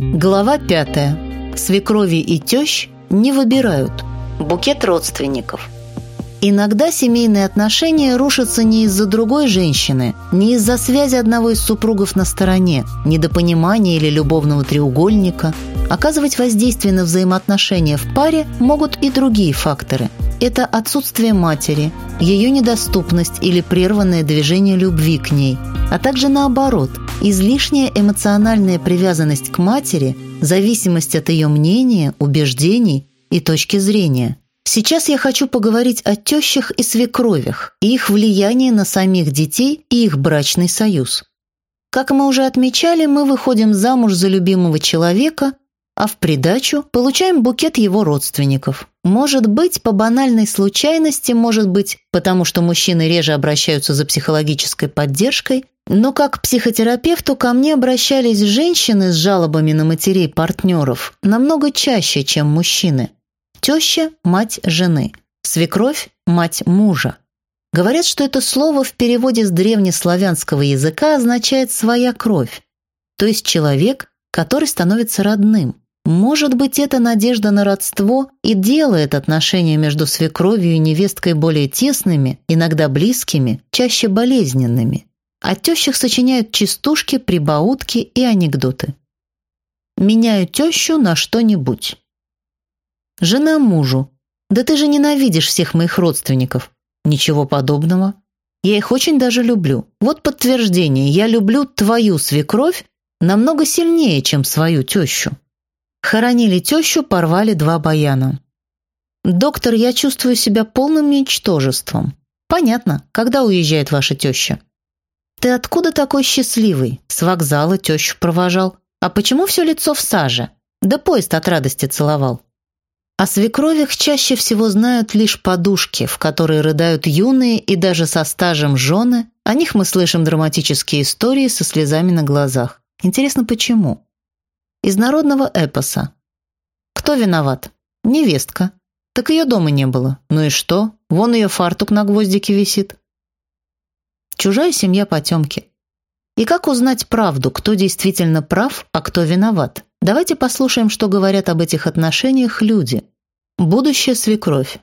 Глава пятая. Свекрови и тещ не выбирают. Букет родственников. Иногда семейные отношения рушатся не из-за другой женщины, не из-за связи одного из супругов на стороне, недопонимания или любовного треугольника. Оказывать воздействие на взаимоотношения в паре могут и другие факторы. Это отсутствие матери, ее недоступность или прерванное движение любви к ней, а также наоборот, излишняя эмоциональная привязанность к матери, зависимость от ее мнения, убеждений и точки зрения. Сейчас я хочу поговорить о тещах и свекровях и их влиянии на самих детей и их брачный союз. Как мы уже отмечали, мы выходим замуж за любимого человека, а в придачу получаем букет его родственников. Может быть, по банальной случайности, может быть, потому что мужчины реже обращаются за психологической поддержкой, но как к психотерапевту ко мне обращались женщины с жалобами на матерей партнеров намного чаще, чем мужчины. Теща – мать жены, свекровь – мать мужа. Говорят, что это слово в переводе с древнеславянского языка означает «своя кровь», то есть человек, который становится родным. Может быть, эта надежда на родство и делает отношения между свекровью и невесткой более тесными, иногда близкими, чаще болезненными. О тещах сочиняют частушки, прибаутки и анекдоты. «Меняю тещу на что-нибудь». Жена мужу. «Да ты же ненавидишь всех моих родственников». Ничего подобного. Я их очень даже люблю. Вот подтверждение. Я люблю твою свекровь намного сильнее, чем свою тещу. Хоронили тещу, порвали два баяна. «Доктор, я чувствую себя полным ничтожеством». «Понятно. Когда уезжает ваша теща?» «Ты откуда такой счастливый?» С вокзала тещу провожал. «А почему все лицо в саже?» «Да поезд от радости целовал». О свекровях чаще всего знают лишь подушки, в которые рыдают юные и даже со стажем жены. О них мы слышим драматические истории со слезами на глазах. Интересно, почему? Из народного эпоса. Кто виноват? Невестка. Так ее дома не было. Ну и что? Вон ее фартук на гвоздике висит. Чужая семья потемки. И как узнать правду, кто действительно прав, а кто виноват? Давайте послушаем, что говорят об этих отношениях люди. Будущая свекровь.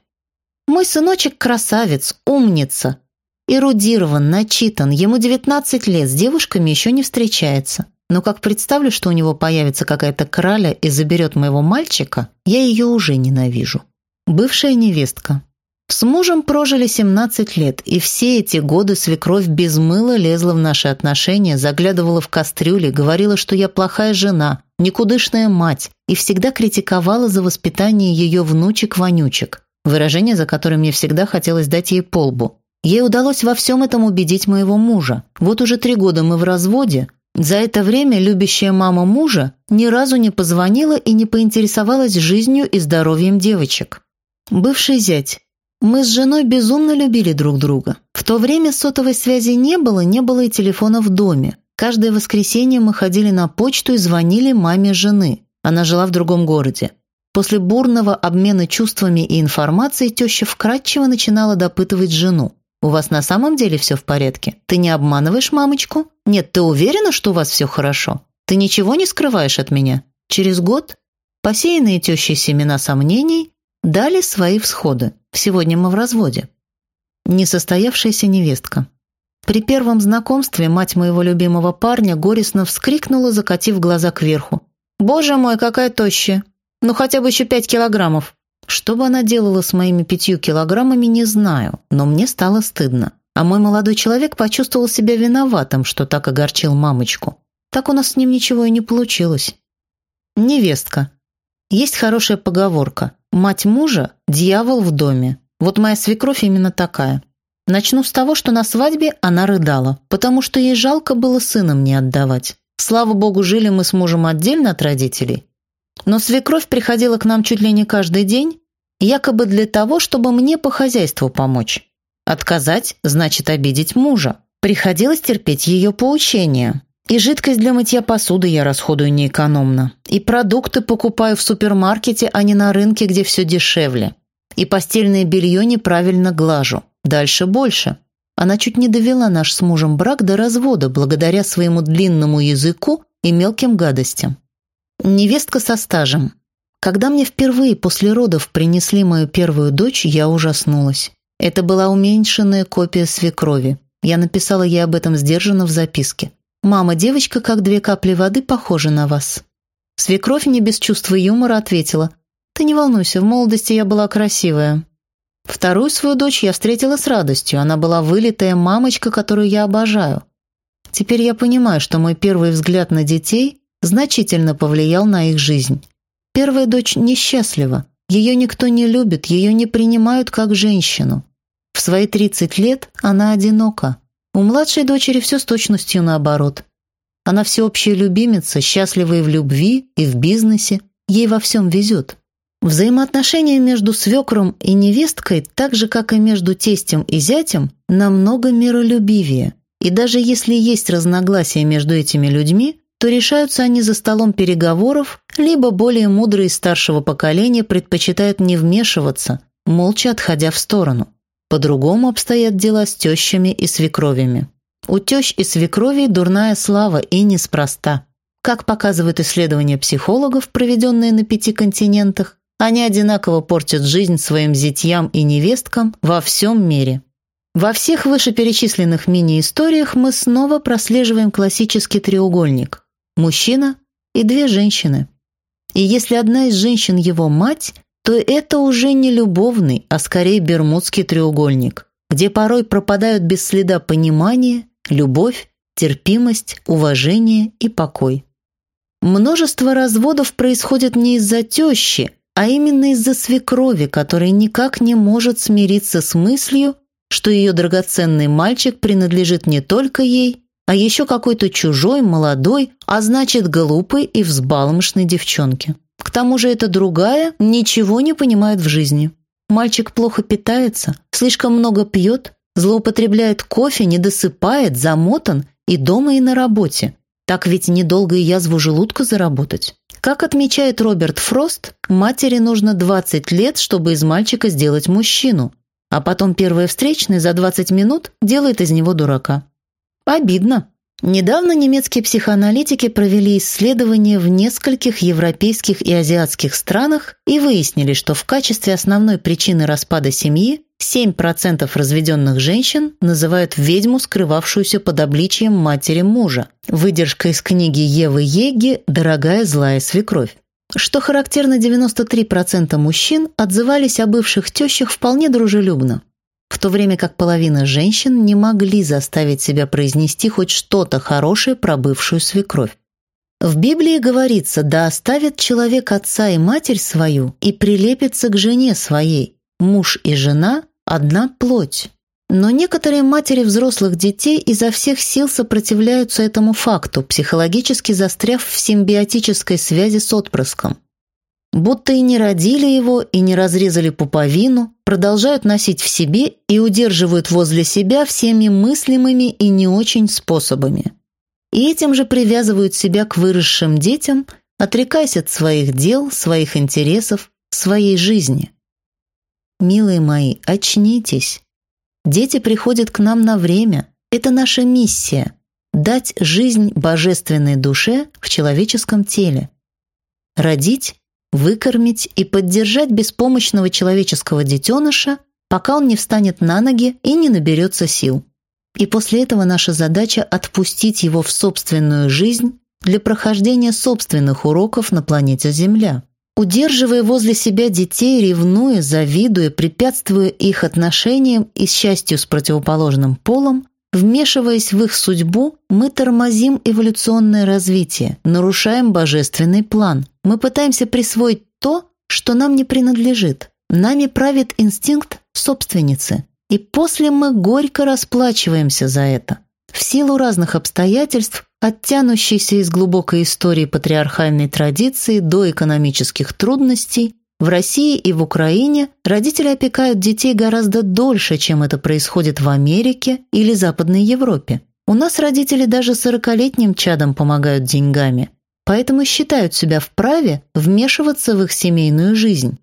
Мой сыночек красавец, умница. Эрудирован, начитан, ему 19 лет, с девушками еще не встречается. Но как представлю, что у него появится какая-то краля и заберет моего мальчика, я ее уже ненавижу. Бывшая невестка. С мужем прожили 17 лет, и все эти годы свекровь без мыла лезла в наши отношения, заглядывала в кастрюли, говорила, что я плохая жена, никудышная мать, и всегда критиковала за воспитание ее внучек-вонючек, выражение, за которое мне всегда хотелось дать ей полбу. Ей удалось во всем этом убедить моего мужа. Вот уже три года мы в разводе, за это время любящая мама мужа ни разу не позвонила и не поинтересовалась жизнью и здоровьем девочек. Бывший зять. Мы с женой безумно любили друг друга. В то время сотовой связи не было, не было и телефона в доме. Каждое воскресенье мы ходили на почту и звонили маме жены. Она жила в другом городе. После бурного обмена чувствами и информацией теща вкратчиво начинала допытывать жену. «У вас на самом деле все в порядке? Ты не обманываешь мамочку? Нет, ты уверена, что у вас все хорошо? Ты ничего не скрываешь от меня?» Через год посеянные тещей семена сомнений дали свои всходы. Сегодня мы в разводе. Несостоявшаяся невестка. При первом знакомстве мать моего любимого парня горестно вскрикнула, закатив глаза кверху. «Боже мой, какая тощая! Ну хотя бы еще пять килограммов!» Что бы она делала с моими пятью килограммами, не знаю, но мне стало стыдно. А мой молодой человек почувствовал себя виноватым, что так огорчил мамочку. Так у нас с ним ничего и не получилось. Невестка. Есть хорошая поговорка. Мать мужа – дьявол в доме. Вот моя свекровь именно такая. Начну с того, что на свадьбе она рыдала, потому что ей жалко было сыном не отдавать. Слава богу, жили мы с мужем отдельно от родителей, но свекровь приходила к нам чуть ли не каждый день, якобы для того, чтобы мне по хозяйству помочь. Отказать значит обидеть мужа. Приходилось терпеть ее поучения. И жидкость для мытья посуды я расходую неэкономно. И продукты покупаю в супермаркете, а не на рынке, где все дешевле. И постельное белье неправильно глажу. Дальше больше. Она чуть не довела наш с мужем брак до развода благодаря своему длинному языку и мелким гадостям. Невестка со стажем. Когда мне впервые после родов принесли мою первую дочь, я ужаснулась. Это была уменьшенная копия свекрови. Я написала ей об этом сдержанно в записке. «Мама, девочка, как две капли воды, похожа на вас». Свекровь не без чувства юмора ответила. «Ты не волнуйся, в молодости я была красивая». Вторую свою дочь я встретила с радостью. Она была вылитая мамочка, которую я обожаю. Теперь я понимаю, что мой первый взгляд на детей значительно повлиял на их жизнь. Первая дочь несчастлива. Ее никто не любит, ее не принимают как женщину. В свои 30 лет она одинока. У младшей дочери все с точностью наоборот. Она всеобщая любимица, счастлива и в любви, и в бизнесе. Ей во всем везет. Взаимоотношения между свекром и невесткой, так же, как и между тестем и зятем, намного миролюбивее. И даже если есть разногласия между этими людьми, то решаются они за столом переговоров, либо более мудрые старшего поколения предпочитают не вмешиваться, молча отходя в сторону. По-другому обстоят дела с тещами и свекровями. У тещ и свекровей дурная слава и неспроста. Как показывают исследования психологов, проведенные на пяти континентах, они одинаково портят жизнь своим зятьям и невесткам во всем мире. Во всех вышеперечисленных мини-историях мы снова прослеживаем классический треугольник – мужчина и две женщины. И если одна из женщин его мать, то это уже не любовный, а скорее бермудский треугольник, где порой пропадают без следа понимание, любовь, терпимость, уважение и покой. Множество разводов происходит не из-за тещи, а именно из-за свекрови, которая никак не может смириться с мыслью, что ее драгоценный мальчик принадлежит не только ей, а еще какой-то чужой, молодой, а значит глупой и взбалмошной девчонке. К тому же эта другая ничего не понимает в жизни. Мальчик плохо питается, слишком много пьет, злоупотребляет кофе, не досыпает, замотан и дома, и на работе. Так ведь недолго и язву желудка заработать. Как отмечает Роберт Фрост, матери нужно 20 лет, чтобы из мальчика сделать мужчину, а потом первый встречный за 20 минут делает из него дурака. Обидно. Недавно немецкие психоаналитики провели исследования в нескольких европейских и азиатских странах и выяснили, что в качестве основной причины распада семьи 7% разведенных женщин называют ведьму, скрывавшуюся под обличием матери мужа. Выдержка из книги Евы Еги «Дорогая злая свекровь». Что характерно, 93% мужчин отзывались о бывших тещах вполне дружелюбно, в то время как половина женщин не могли заставить себя произнести хоть что-то хорошее про бывшую свекровь. В Библии говорится «Да оставит человек отца и матерь свою и прилепится к жене своей, Муж и жена – одна плоть. Но некоторые матери взрослых детей изо всех сил сопротивляются этому факту, психологически застряв в симбиотической связи с отпрыском. Будто и не родили его, и не разрезали пуповину, продолжают носить в себе и удерживают возле себя всеми мыслимыми и не очень способами. И этим же привязывают себя к выросшим детям, отрекаясь от своих дел, своих интересов, своей жизни. Милые мои, очнитесь. Дети приходят к нам на время. Это наша миссия – дать жизнь божественной душе в человеческом теле. Родить, выкормить и поддержать беспомощного человеческого детеныша, пока он не встанет на ноги и не наберется сил. И после этого наша задача – отпустить его в собственную жизнь для прохождения собственных уроков на планете Земля. Удерживая возле себя детей, ревнуя, завидуя, препятствуя их отношениям и счастью с противоположным полом, вмешиваясь в их судьбу, мы тормозим эволюционное развитие, нарушаем божественный план. Мы пытаемся присвоить то, что нам не принадлежит. Нами правит инстинкт собственницы. И после мы горько расплачиваемся за это. В силу разных обстоятельств от тянущейся из глубокой истории патриархальной традиции до экономических трудностей, в России и в Украине родители опекают детей гораздо дольше, чем это происходит в Америке или Западной Европе. У нас родители даже сорокалетним чадам помогают деньгами, поэтому считают себя вправе вмешиваться в их семейную жизнь.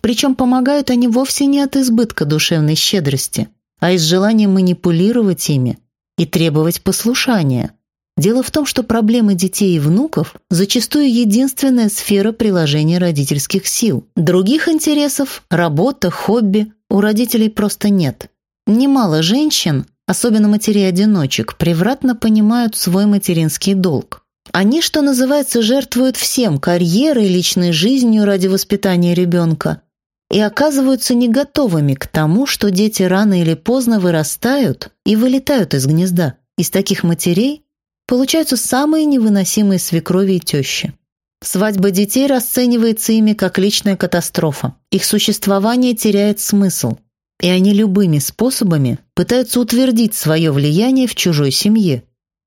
Причем помогают они вовсе не от избытка душевной щедрости, а из желания манипулировать ими и требовать послушания – Дело в том, что проблемы детей и внуков зачастую единственная сфера приложения родительских сил. Других интересов, работа, хобби у родителей просто нет. Немало женщин, особенно матерей-одиночек, превратно понимают свой материнский долг. Они, что называется, жертвуют всем – карьерой, личной жизнью ради воспитания ребенка и оказываются не готовыми к тому, что дети рано или поздно вырастают и вылетают из гнезда. Из таких матерей получаются самые невыносимые свекрови и тещи. Свадьба детей расценивается ими как личная катастрофа. Их существование теряет смысл, и они любыми способами пытаются утвердить свое влияние в чужой семье.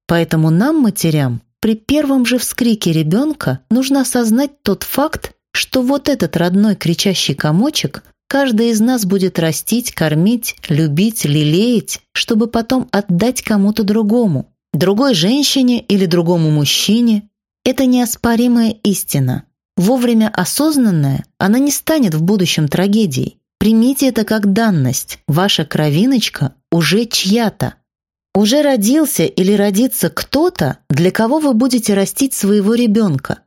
Поэтому нам, матерям, при первом же вскрике ребенка нужно осознать тот факт, что вот этот родной кричащий комочек каждый из нас будет растить, кормить, любить, лелеять, чтобы потом отдать кому-то другому, другой женщине или другому мужчине. Это неоспоримая истина. Вовремя осознанная, она не станет в будущем трагедией. Примите это как данность. Ваша кровиночка уже чья-то. Уже родился или родится кто-то, для кого вы будете растить своего ребенка.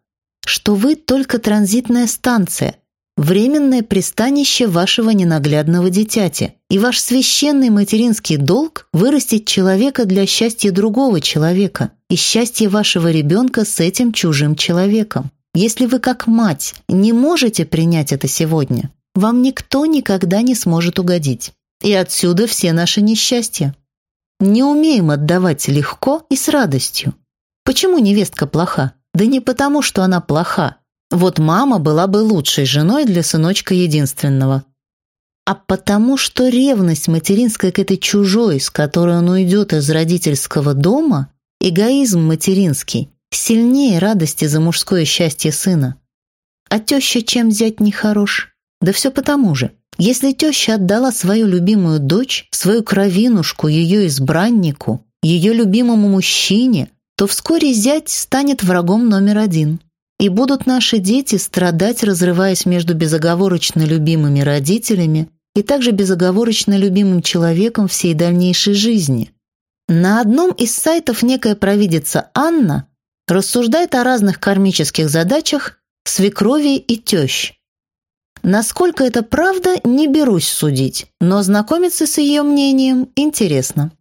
Что вы только транзитная станция, временное пристанище вашего ненаглядного дитяти, и ваш священный материнский долг – вырастить человека для счастья другого человека и счастья вашего ребенка с этим чужим человеком. Если вы как мать не можете принять это сегодня, вам никто никогда не сможет угодить. И отсюда все наши несчастья. Не умеем отдавать легко и с радостью. Почему невестка плоха? Да не потому, что она плоха. Вот мама была бы лучшей женой для сыночка единственного. А потому, что ревность материнская к этой чужой, с которой он уйдет из родительского дома, эгоизм материнский, сильнее радости за мужское счастье сына. А теща чем взять нехорош? Да все потому же. Если теща отдала свою любимую дочь, свою кровинушку, ее избраннику, ее любимому мужчине, то вскоре зять станет врагом номер один. И будут наши дети страдать, разрываясь между безоговорочно любимыми родителями и также безоговорочно любимым человеком всей дальнейшей жизни. На одном из сайтов некая провидица Анна рассуждает о разных кармических задачах свекрови и тещ. Насколько это правда, не берусь судить, но знакомиться с ее мнением интересно.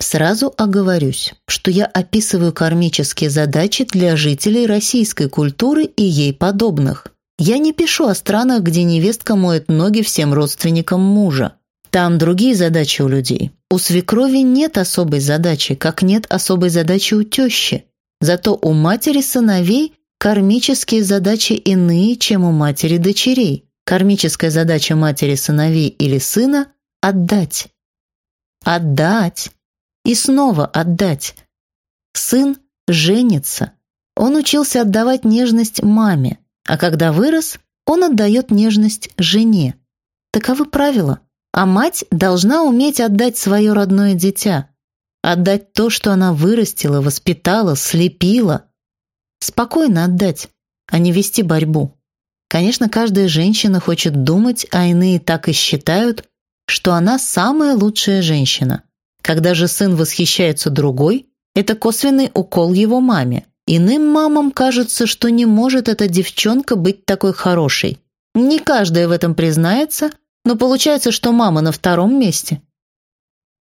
Сразу оговорюсь, что я описываю кармические задачи для жителей российской культуры и ей подобных. Я не пишу о странах, где невестка моет ноги всем родственникам мужа. Там другие задачи у людей. У свекрови нет особой задачи, как нет особой задачи у тещи. Зато у матери сыновей Кармические задачи иные, чем у матери дочерей. Кармическая задача матери сыновей или сына – отдать. Отдать. И снова отдать. Сын женится. Он учился отдавать нежность маме, а когда вырос, он отдает нежность жене. Таковы правила. А мать должна уметь отдать свое родное дитя. Отдать то, что она вырастила, воспитала, слепила – Спокойно отдать, а не вести борьбу. Конечно, каждая женщина хочет думать, а иные так и считают, что она самая лучшая женщина. Когда же сын восхищается другой, это косвенный укол его маме. Иным мамам кажется, что не может эта девчонка быть такой хорошей. Не каждая в этом признается, но получается, что мама на втором месте.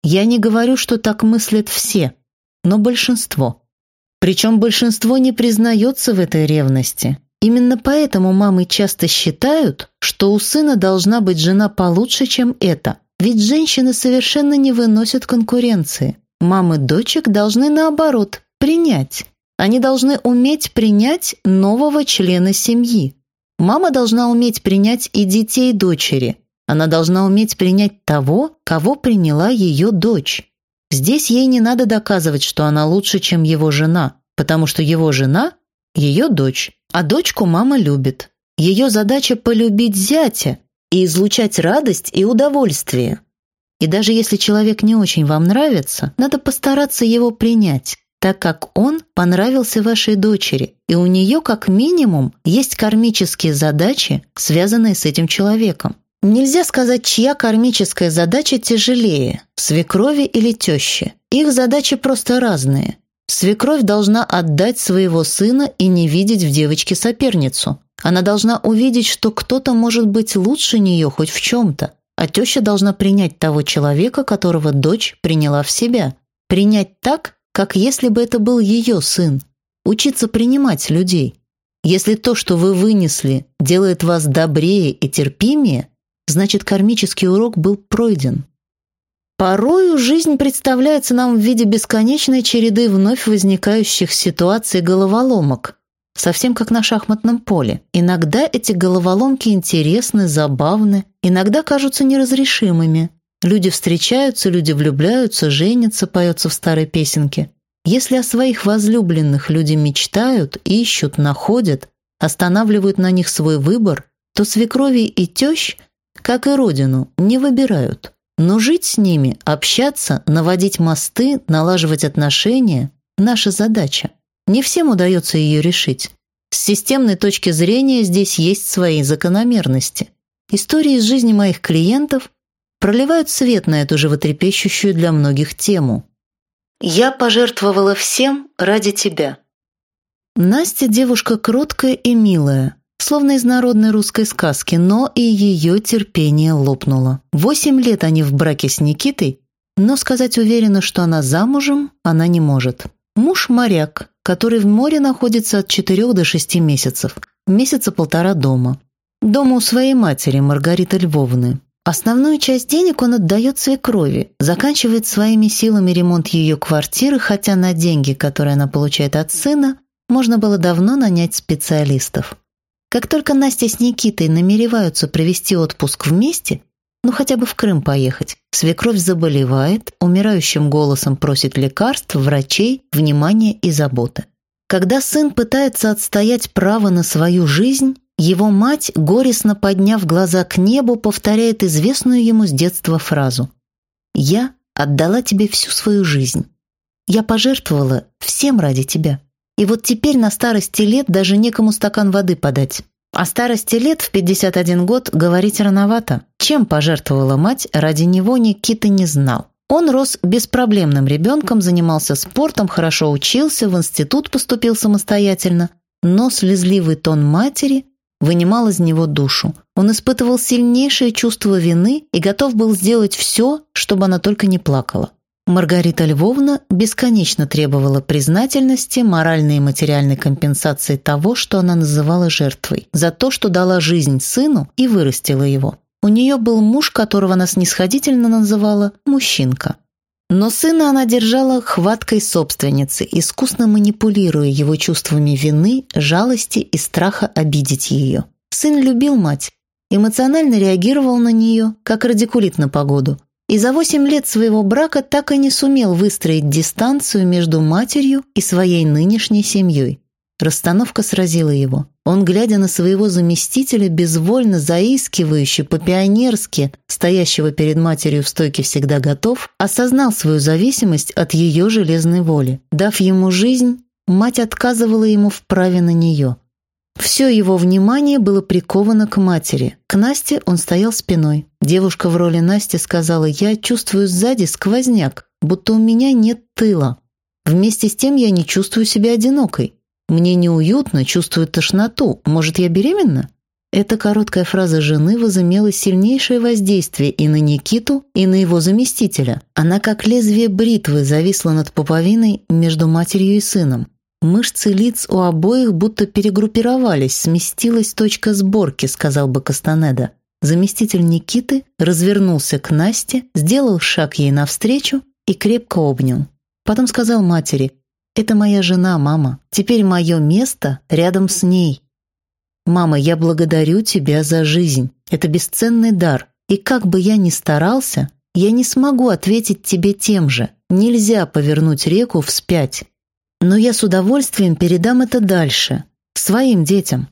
Я не говорю, что так мыслят все, но большинство – причем большинство не признается в этой ревности. Именно поэтому мамы часто считают, что у сына должна быть жена получше, чем это. Ведь женщины совершенно не выносят конкуренции. Мамы дочек должны, наоборот, принять. Они должны уметь принять нового члена семьи. Мама должна уметь принять и детей дочери. Она должна уметь принять того, кого приняла ее дочь. Здесь ей не надо доказывать, что она лучше, чем его жена, потому что его жена – ее дочь, а дочку мама любит. Ее задача – полюбить зятя и излучать радость и удовольствие. И даже если человек не очень вам нравится, надо постараться его принять, так как он понравился вашей дочери, и у нее как минимум есть кармические задачи, связанные с этим человеком. Нельзя сказать, чья кармическая задача тяжелее – свекрови или тещи. Их задачи просто разные. Свекровь должна отдать своего сына и не видеть в девочке соперницу. Она должна увидеть, что кто-то может быть лучше нее хоть в чем-то, а теща должна принять того человека, которого дочь приняла в себя. Принять так, как если бы это был ее сын. Учиться принимать людей. Если то, что вы вынесли, делает вас добрее и терпимее, значит кармический урок был пройден. Порою жизнь представляется нам в виде бесконечной череды вновь возникающих ситуаций головоломок, совсем как на шахматном поле. Иногда эти головоломки интересны, забавны, иногда кажутся неразрешимыми. Люди встречаются, люди влюбляются, женятся, поется в старой песенке. Если о своих возлюбленных люди мечтают, ищут, находят, останавливают на них свой выбор, то свекрови и тещ, как и родину, не выбирают. Но жить с ними, общаться, наводить мосты, налаживать отношения – наша задача. Не всем удается ее решить. С системной точки зрения здесь есть свои закономерности. Истории из жизни моих клиентов проливают свет на эту животрепещущую для многих тему. «Я пожертвовала всем ради тебя». Настя девушка кроткая и милая, словно из народной русской сказки, но и ее терпение лопнуло. Восемь лет они в браке с Никитой, но сказать уверенно, что она замужем, она не может. Муж – моряк, который в море находится от четырех до шести месяцев, месяца полтора дома. Дома у своей матери, Маргариты Львовны. Основную часть денег он отдает свекрови, заканчивает своими силами ремонт ее квартиры, хотя на деньги, которые она получает от сына, можно было давно нанять специалистов. Как только Настя с Никитой намереваются провести отпуск вместе, ну хотя бы в Крым поехать, свекровь заболевает, умирающим голосом просит лекарств, врачей, внимания и заботы. Когда сын пытается отстоять право на свою жизнь, его мать, горестно подняв глаза к небу, повторяет известную ему с детства фразу «Я отдала тебе всю свою жизнь. Я пожертвовала всем ради тебя». И вот теперь на старости лет даже некому стакан воды подать. О старости лет в 51 год говорить рановато. Чем пожертвовала мать, ради него Никита не знал. Он рос беспроблемным ребенком, занимался спортом, хорошо учился, в институт поступил самостоятельно. Но слезливый тон матери вынимал из него душу. Он испытывал сильнейшее чувство вины и готов был сделать все, чтобы она только не плакала. Маргарита Львовна бесконечно требовала признательности, моральной и материальной компенсации того, что она называла жертвой, за то, что дала жизнь сыну и вырастила его. У нее был муж, которого она снисходительно называла «мужчинка». Но сына она держала хваткой собственницы, искусно манипулируя его чувствами вины, жалости и страха обидеть ее. Сын любил мать, эмоционально реагировал на нее, как радикулит на погоду, и за восемь лет своего брака так и не сумел выстроить дистанцию между матерью и своей нынешней семьей. Расстановка сразила его. Он, глядя на своего заместителя, безвольно заискивающе, по-пионерски, стоящего перед матерью в стойке всегда готов, осознал свою зависимость от ее железной воли. Дав ему жизнь, мать отказывала ему в праве на нее. Все его внимание было приковано к матери. К Насте он стоял спиной. Девушка в роли Насти сказала, «Я чувствую сзади сквозняк, будто у меня нет тыла. Вместе с тем я не чувствую себя одинокой. Мне неуютно, чувствую тошноту. Может, я беременна?» Эта короткая фраза жены возымела сильнейшее воздействие и на Никиту, и на его заместителя. Она, как лезвие бритвы, зависла над пуповиной между матерью и сыном. Мышцы лиц у обоих будто перегруппировались, сместилась точка сборки, сказал бы Кастанеда. Заместитель Никиты развернулся к Насте, сделал шаг ей навстречу и крепко обнял. Потом сказал матери, «Это моя жена, мама. Теперь мое место рядом с ней. Мама, я благодарю тебя за жизнь. Это бесценный дар. И как бы я ни старался, я не смогу ответить тебе тем же. Нельзя повернуть реку вспять. Но я с удовольствием передам это дальше, своим детям.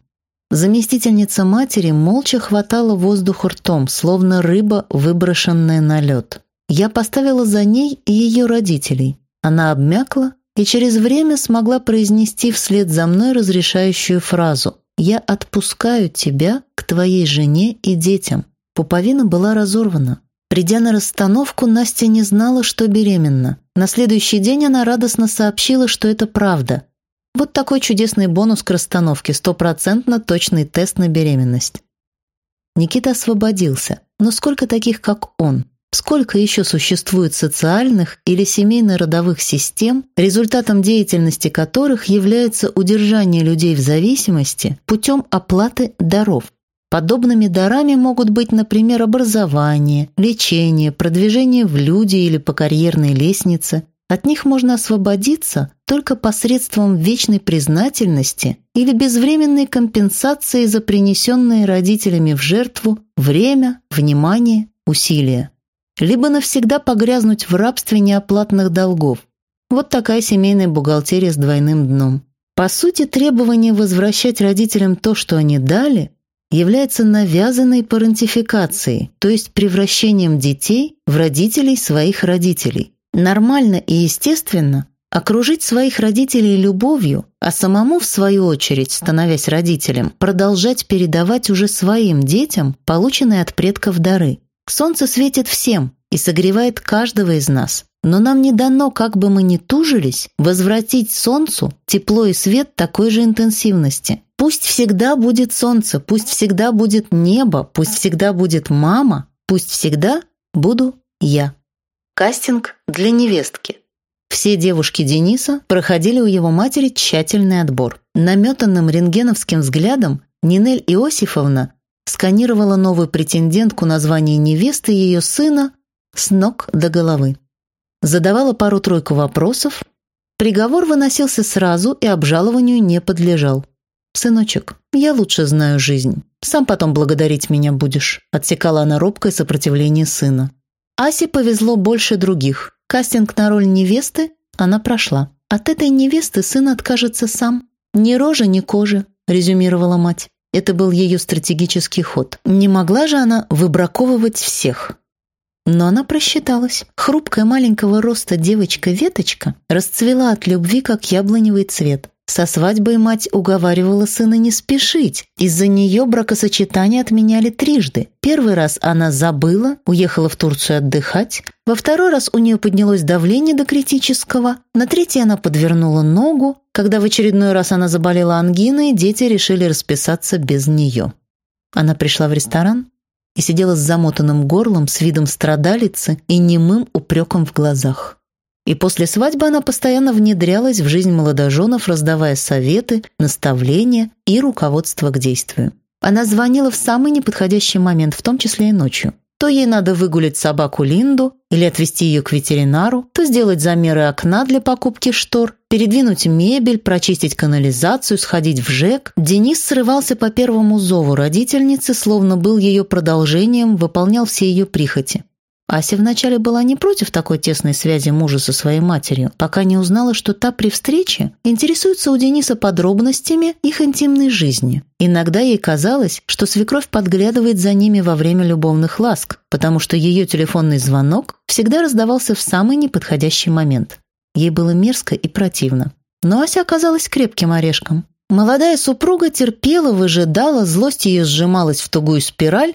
Заместительница матери молча хватала воздух ртом, словно рыба, выброшенная на лед. Я поставила за ней и ее родителей. Она обмякла и через время смогла произнести вслед за мной разрешающую фразу «Я отпускаю тебя к твоей жене и детям». Пуповина была разорвана. Придя на расстановку, Настя не знала, что беременна. На следующий день она радостно сообщила, что это правда. Вот такой чудесный бонус к расстановке, стопроцентно точный тест на беременность. Никита освободился, но сколько таких, как он? Сколько еще существует социальных или семейно-родовых систем, результатом деятельности которых является удержание людей в зависимости путем оплаты даров? Подобными дарами могут быть, например, образование, лечение, продвижение в люди или по карьерной лестнице. От них можно освободиться только посредством вечной признательности или безвременной компенсации за принесенные родителями в жертву время, внимание, усилия либо навсегда погрязнуть в рабстве неоплатных долгов. Вот такая семейная бухгалтерия с двойным дном. По сути, требование возвращать родителям то, что они дали, является навязанной парентификацией, то есть превращением детей в родителей своих родителей. Нормально и естественно окружить своих родителей любовью, а самому, в свою очередь, становясь родителем, продолжать передавать уже своим детям полученные от предков дары – Солнце светит всем и согревает каждого из нас. Но нам не дано, как бы мы ни тужились, возвратить солнцу тепло и свет такой же интенсивности. Пусть всегда будет солнце, пусть всегда будет небо, пусть всегда будет мама, пусть всегда буду я. Кастинг для невестки. Все девушки Дениса проходили у его матери тщательный отбор. Наметанным рентгеновским взглядом Нинель Иосифовна сканировала новую претендентку на звание невесты ее сына с ног до головы. Задавала пару-тройку вопросов. Приговор выносился сразу и обжалованию не подлежал. «Сыночек, я лучше знаю жизнь. Сам потом благодарить меня будешь», отсекала она робкое сопротивление сына. Асе повезло больше других. Кастинг на роль невесты она прошла. От этой невесты сын откажется сам. «Ни рожи, ни кожи», резюмировала мать. Это был ее стратегический ход. Не могла же она выбраковывать всех. Но она просчиталась. Хрупкая маленького роста девочка-веточка расцвела от любви, как яблоневый цвет. Со свадьбой мать уговаривала сына не спешить. Из-за нее бракосочетание отменяли трижды. Первый раз она забыла, уехала в Турцию отдыхать. Во второй раз у нее поднялось давление до критического. На третий она подвернула ногу. Когда в очередной раз она заболела ангиной, дети решили расписаться без нее. Она пришла в ресторан и сидела с замотанным горлом, с видом страдалицы и немым упреком в глазах. И после свадьбы она постоянно внедрялась в жизнь молодоженов, раздавая советы, наставления и руководство к действию. Она звонила в самый неподходящий момент, в том числе и ночью. То ей надо выгулять собаку Линду или отвезти ее к ветеринару, то сделать замеры окна для покупки штор, передвинуть мебель, прочистить канализацию, сходить в ЖЭК. Денис срывался по первому зову родительницы, словно был ее продолжением, выполнял все ее прихоти. Ася вначале была не против такой тесной связи мужа со своей матерью, пока не узнала, что та при встрече интересуется у Дениса подробностями их интимной жизни. Иногда ей казалось, что свекровь подглядывает за ними во время любовных ласк, потому что ее телефонный звонок всегда раздавался в самый неподходящий момент. Ей было мерзко и противно. Но Ася оказалась крепким орешком. Молодая супруга терпела, выжидала, злость ее сжималась в тугую спираль,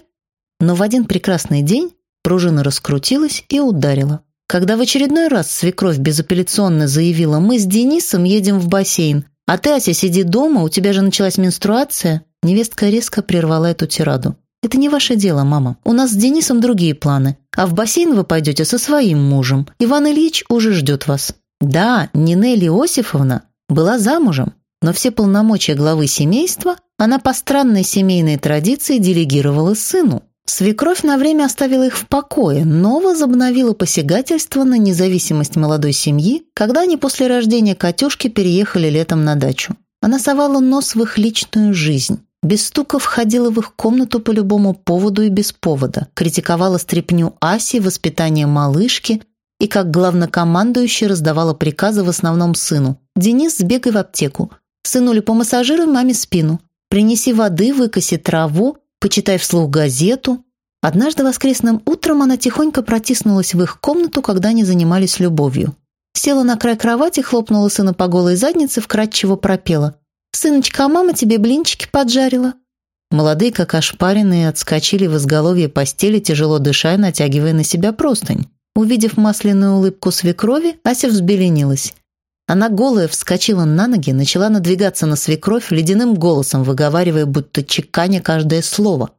но в один прекрасный день Пружина раскрутилась и ударила. Когда в очередной раз свекровь безапелляционно заявила «Мы с Денисом едем в бассейн, а ты, Ася, сиди дома, у тебя же началась менструация», невестка резко прервала эту тираду. «Это не ваше дело, мама. У нас с Денисом другие планы. А в бассейн вы пойдете со своим мужем. Иван Ильич уже ждет вас». Да, Нинель Иосифовна была замужем, но все полномочия главы семейства она по странной семейной традиции делегировала сыну. Свекровь на время оставила их в покое, но возобновила посягательство на независимость молодой семьи, когда они после рождения Катюшки переехали летом на дачу. Она совала нос в их личную жизнь. Без стука входила в их комнату по любому поводу и без повода, критиковала стряпню Аси, воспитание малышки и как главнокомандующий раздавала приказы в основном сыну. «Денис, сбегай в аптеку. Сынули, помассажируй маме спину. Принеси воды, выкоси траву, почитай вслух газету. Однажды воскресным утром она тихонько протиснулась в их комнату, когда они занимались любовью. Села на край кровати, хлопнула сына по голой заднице, вкратчиво пропела. «Сыночка, а мама тебе блинчики поджарила». Молодые, как ошпаренные, отскочили в изголовье постели, тяжело дыша и натягивая на себя простынь. Увидев масляную улыбку свекрови, Ася взбеленилась. Она голая вскочила на ноги, начала надвигаться на свекровь ледяным голосом, выговаривая, будто чеканя каждое слово.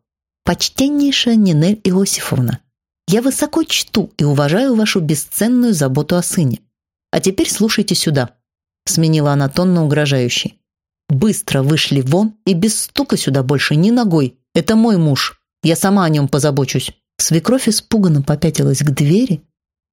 «Почтеннейшая Нинель Иосифовна, я высоко чту и уважаю вашу бесценную заботу о сыне. А теперь слушайте сюда», — сменила она тон на угрожающий. «Быстро вышли вон и без стука сюда больше ни ногой. Это мой муж. Я сама о нем позабочусь». Свекровь испуганно попятилась к двери,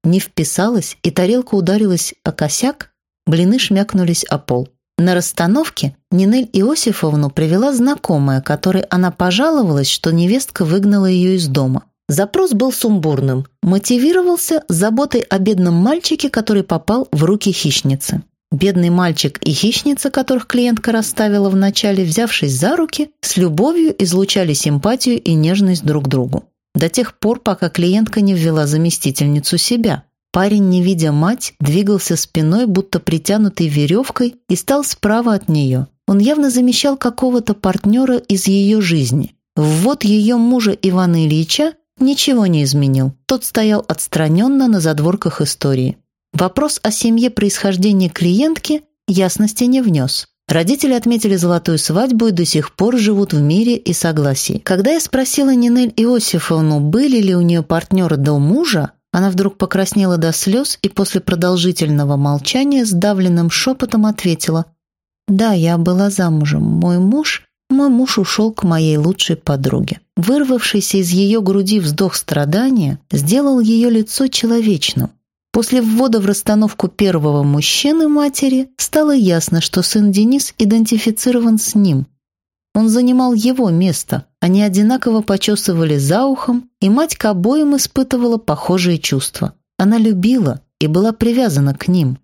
не вписалась, и тарелка ударилась о косяк, блины шмякнулись о пол. На расстановке Нинель Иосифовну привела знакомая, которой она пожаловалась, что невестка выгнала ее из дома. Запрос был сумбурным, мотивировался заботой о бедном мальчике, который попал в руки хищницы. Бедный мальчик и хищница, которых клиентка расставила вначале, взявшись за руки, с любовью излучали симпатию и нежность друг другу до тех пор, пока клиентка не ввела заместительницу себя. Парень, не видя мать, двигался спиной, будто притянутый веревкой, и стал справа от нее. Он явно замещал какого-то партнера из ее жизни. Ввод ее мужа Ивана Ильича ничего не изменил. Тот стоял отстраненно на задворках истории. Вопрос о семье происхождения клиентки ясности не внес. Родители отметили золотую свадьбу и до сих пор живут в мире и согласии. Когда я спросила Нинель Иосифовну, были ли у нее партнеры до мужа, она вдруг покраснела до слез и после продолжительного молчания сдавленным шепотом ответила «Да, я была замужем. Мой муж мой муж ушел к моей лучшей подруге. Вырвавшийся из ее груди вздох страдания сделал ее лицо человечным. После ввода в расстановку первого мужчины матери стало ясно, что сын Денис идентифицирован с ним. Он занимал его место, они одинаково почесывали за ухом, и мать к обоим испытывала похожие чувства. Она любила и была привязана к ним.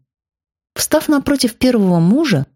Встав напротив первого мужа,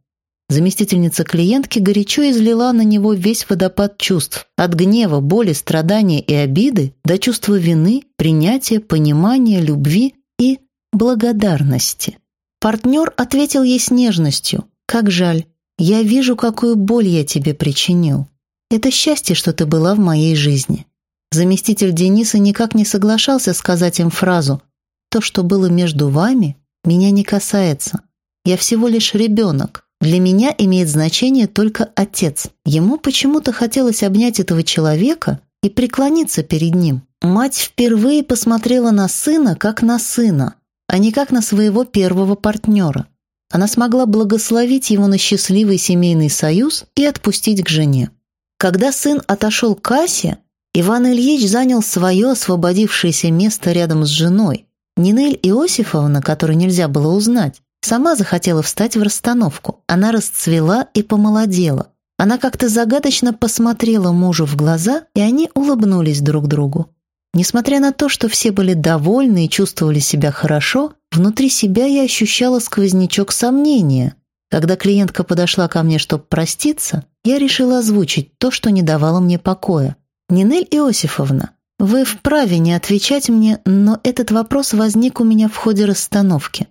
заместительница клиентки горячо излила на него весь водопад чувств, от гнева, боли, страдания и обиды до чувства вины, принятия, понимания, любви и благодарности. Партнер ответил ей с нежностью. «Как жаль. Я вижу, какую боль я тебе причинил. Это счастье, что ты была в моей жизни». Заместитель Дениса никак не соглашался сказать им фразу «То, что было между вами, меня не касается. Я всего лишь ребенок. Для меня имеет значение только отец». Ему почему-то хотелось обнять этого человека и преклониться перед ним. Мать впервые посмотрела на сына, как на сына, а не как на своего первого партнера. Она смогла благословить его на счастливый семейный союз и отпустить к жене. Когда сын отошел к кассе, Иван Ильич занял свое освободившееся место рядом с женой. Нинель Иосифовна, которой нельзя было узнать, сама захотела встать в расстановку. Она расцвела и помолодела. Она как-то загадочно посмотрела мужу в глаза, и они улыбнулись друг другу. Несмотря на то, что все были довольны и чувствовали себя хорошо, внутри себя я ощущала сквознячок сомнения. Когда клиентка подошла ко мне, чтобы проститься, я решила озвучить то, что не давало мне покоя. «Нинель Иосифовна, вы вправе не отвечать мне, но этот вопрос возник у меня в ходе расстановки.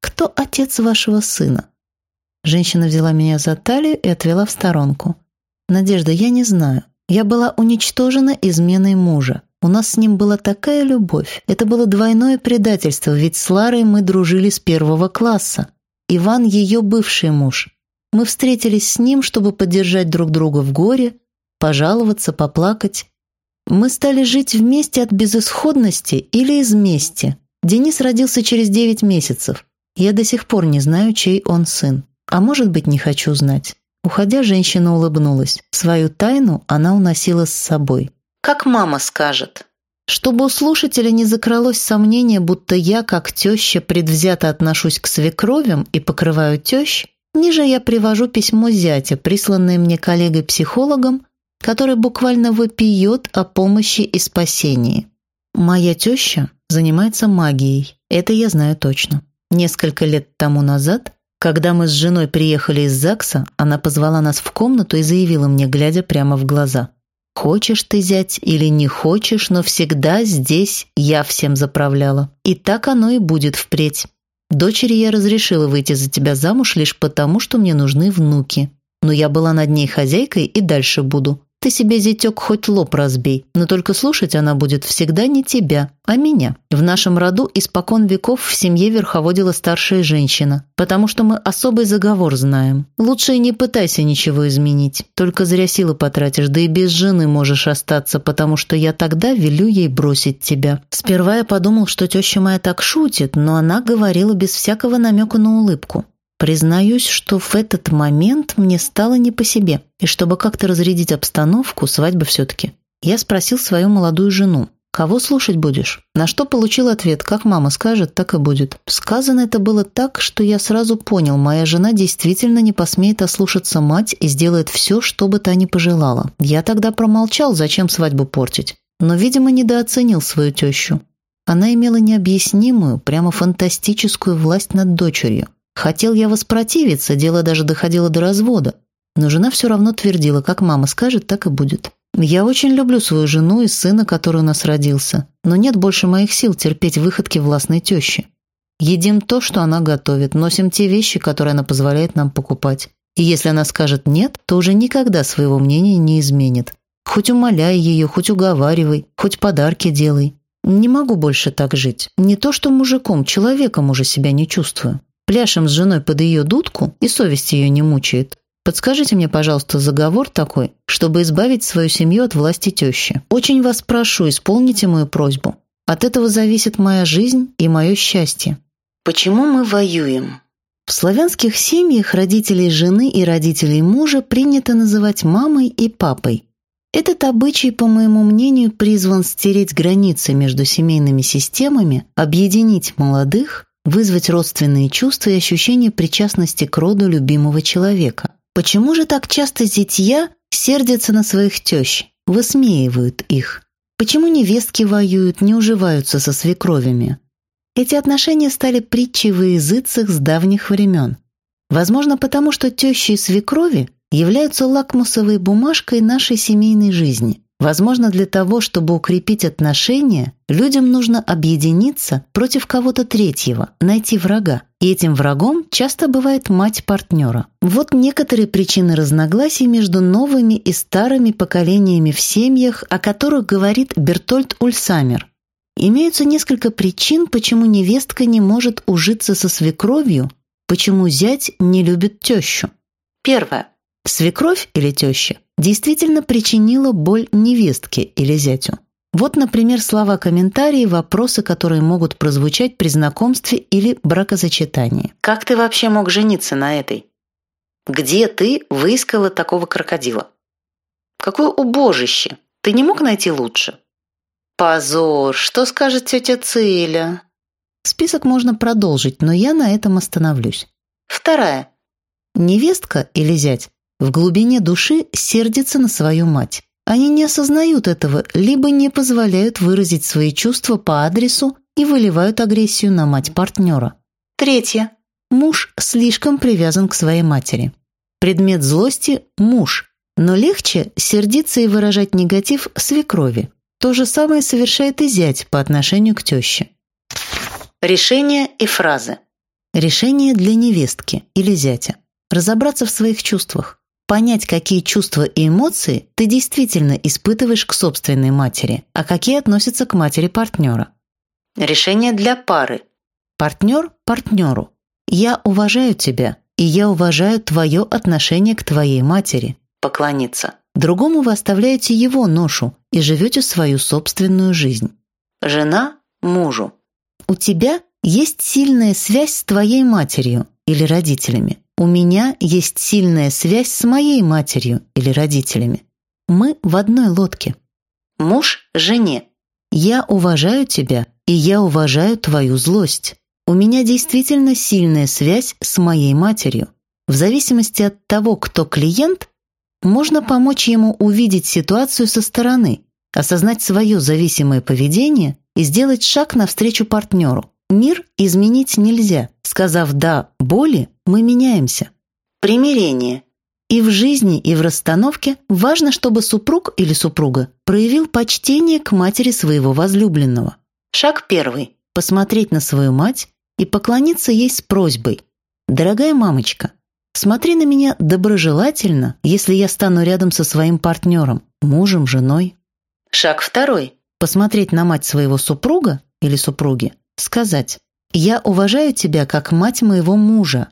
Кто отец вашего сына?» Женщина взяла меня за талию и отвела в сторонку. «Надежда, я не знаю. Я была уничтожена изменой мужа. У нас с ним была такая любовь. Это было двойное предательство, ведь с Ларой мы дружили с первого класса. Иван – ее бывший муж. Мы встретились с ним, чтобы поддержать друг друга в горе, пожаловаться, поплакать. Мы стали жить вместе от безысходности или из мести. Денис родился через девять месяцев. Я до сих пор не знаю, чей он сын. А может быть, не хочу знать. Уходя, женщина улыбнулась. Свою тайну она уносила с собой как мама скажет. Чтобы у слушателя не закралось сомнение, будто я, как теща, предвзято отношусь к свекровям и покрываю тещ, ниже я привожу письмо зятя, присланное мне коллегой-психологом, который буквально вопиет о помощи и спасении. Моя теща занимается магией, это я знаю точно. Несколько лет тому назад, когда мы с женой приехали из ЗАГСа, она позвала нас в комнату и заявила мне, глядя прямо в глаза – Хочешь ты, зять, или не хочешь, но всегда здесь я всем заправляла. И так оно и будет впредь. Дочери я разрешила выйти за тебя замуж лишь потому, что мне нужны внуки. Но я была над ней хозяйкой и дальше буду. Ты себе, зятек, хоть лоб разбей, но только слушать она будет всегда не тебя, а меня. В нашем роду испокон веков в семье верховодила старшая женщина, потому что мы особый заговор знаем. Лучше и не пытайся ничего изменить, только зря силы потратишь, да и без жены можешь остаться, потому что я тогда велю ей бросить тебя. Сперва я подумал, что теща моя так шутит, но она говорила без всякого намека на улыбку. Признаюсь, что в этот момент мне стало не по себе, и чтобы как-то разрядить обстановку, свадьба все-таки. Я спросил свою молодую жену, «Кого слушать будешь?» На что получил ответ, как мама скажет, так и будет. Сказано это было так, что я сразу понял, моя жена действительно не посмеет ослушаться мать и сделает все, что бы та ни пожелала. Я тогда промолчал, зачем свадьбу портить. Но, видимо, недооценил свою тещу. Она имела необъяснимую, прямо фантастическую власть над дочерью. Хотел я воспротивиться, дело даже доходило до развода. Но жена все равно твердила, как мама скажет, так и будет. Я очень люблю свою жену и сына, который у нас родился, но нет больше моих сил терпеть выходки властной тещи. Едим то, что она готовит, носим те вещи, которые она позволяет нам покупать. И если она скажет «нет», то уже никогда своего мнения не изменит. Хоть умоляй ее, хоть уговаривай, хоть подарки делай. Не могу больше так жить. Не то что мужиком, человеком уже себя не чувствую. Пляшем с женой под ее дудку, и совесть ее не мучает. Подскажите мне, пожалуйста, заговор такой, чтобы избавить свою семью от власти тещи. Очень вас прошу, исполните мою просьбу. От этого зависит моя жизнь и мое счастье. Почему мы воюем? В славянских семьях родителей жены и родителей мужа принято называть мамой и папой. Этот обычай, по моему мнению, призван стереть границы между семейными системами, объединить молодых вызвать родственные чувства и ощущение причастности к роду любимого человека. Почему же так часто зятья сердятся на своих тещ, высмеивают их? Почему невестки воюют, не уживаются со свекровями? Эти отношения стали притчей во языцах с давних времен. Возможно, потому что тещи и свекрови являются лакмусовой бумажкой нашей семейной жизни. Возможно, для того, чтобы укрепить отношения, людям нужно объединиться против кого-то третьего, найти врага. И этим врагом часто бывает мать партнера. Вот некоторые причины разногласий между новыми и старыми поколениями в семьях, о которых говорит Бертольд Ульсамер. Имеются несколько причин, почему невестка не может ужиться со свекровью, почему зять не любит тещу. Первое. Свекровь или теща действительно причинила боль невестке или зятю. Вот, например, слова-комментарии, вопросы, которые могут прозвучать при знакомстве или бракозачитании. «Как ты вообще мог жениться на этой? Где ты выискала такого крокодила? Какое убожище! Ты не мог найти лучше?» «Позор! Что скажет тетя Циля?» Список можно продолжить, но я на этом остановлюсь. Вторая. Невестка или зять в глубине души сердится на свою мать. Они не осознают этого, либо не позволяют выразить свои чувства по адресу и выливают агрессию на мать партнера. Третье. Муж слишком привязан к своей матери. Предмет злости – муж, но легче сердиться и выражать негатив свекрови. То же самое совершает и зять по отношению к теще. Решение и фразы. Решение для невестки или зятя. Разобраться в своих чувствах понять, какие чувства и эмоции ты действительно испытываешь к собственной матери, а какие относятся к матери партнера. Решение для пары. Партнер партнеру. Я уважаю тебя, и я уважаю твое отношение к твоей матери. Поклониться. Другому вы оставляете его ношу и живете свою собственную жизнь. Жена мужу. У тебя есть сильная связь с твоей матерью или родителями. У меня есть сильная связь с моей матерью или родителями. Мы в одной лодке. Муж жене. Я уважаю тебя, и я уважаю твою злость. У меня действительно сильная связь с моей матерью. В зависимости от того, кто клиент, можно помочь ему увидеть ситуацию со стороны, осознать свое зависимое поведение и сделать шаг навстречу партнеру. Мир изменить нельзя. Сказав «да» боли, мы меняемся. Примирение. И в жизни, и в расстановке важно, чтобы супруг или супруга проявил почтение к матери своего возлюбленного. Шаг первый. Посмотреть на свою мать и поклониться ей с просьбой. «Дорогая мамочка, смотри на меня доброжелательно, если я стану рядом со своим партнером. мужем, женой. Шаг второй. Посмотреть на мать своего супруга или супруги, сказать «Я уважаю тебя как мать моего мужа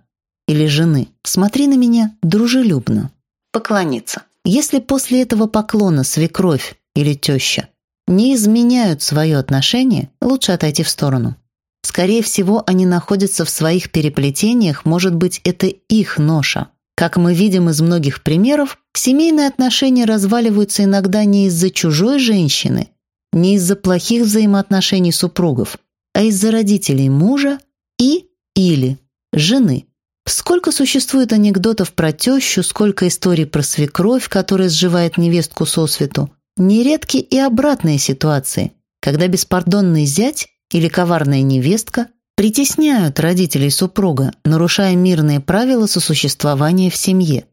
или жены. Смотри на меня дружелюбно». Поклониться. Если после этого поклона свекровь или теща не изменяют свое отношение, лучше отойти в сторону. Скорее всего, они находятся в своих переплетениях, может быть, это их ноша. Как мы видим из многих примеров, семейные отношения разваливаются иногда не из-за чужой женщины, не из-за плохих взаимоотношений супругов, а из-за родителей мужа и или жены. Сколько существует анекдотов про тещу, сколько историй про свекровь, которая сживает невестку сосвету. Нередки и обратные ситуации, когда беспардонный зять или коварная невестка притесняют родителей супруга, нарушая мирные правила сосуществования в семье.